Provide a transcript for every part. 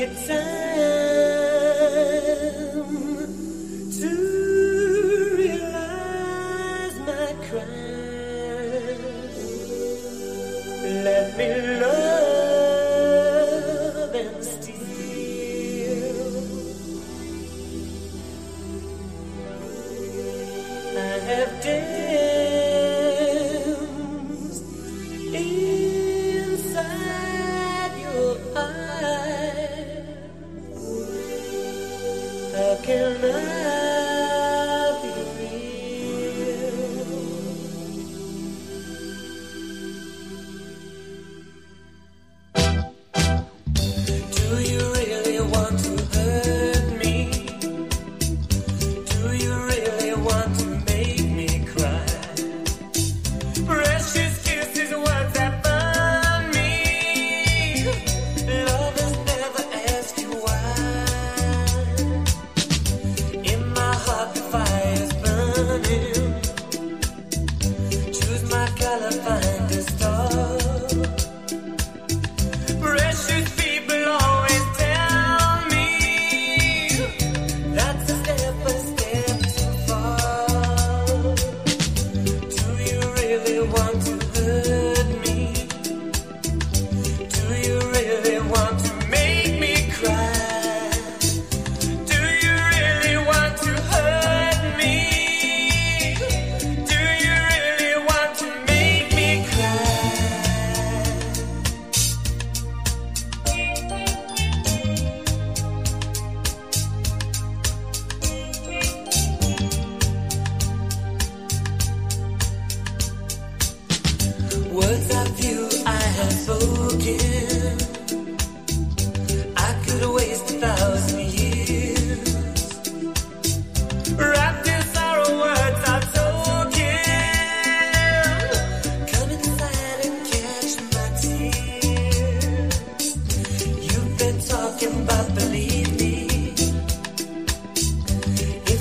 it's time. till night.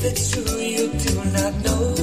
that it's true you do not know.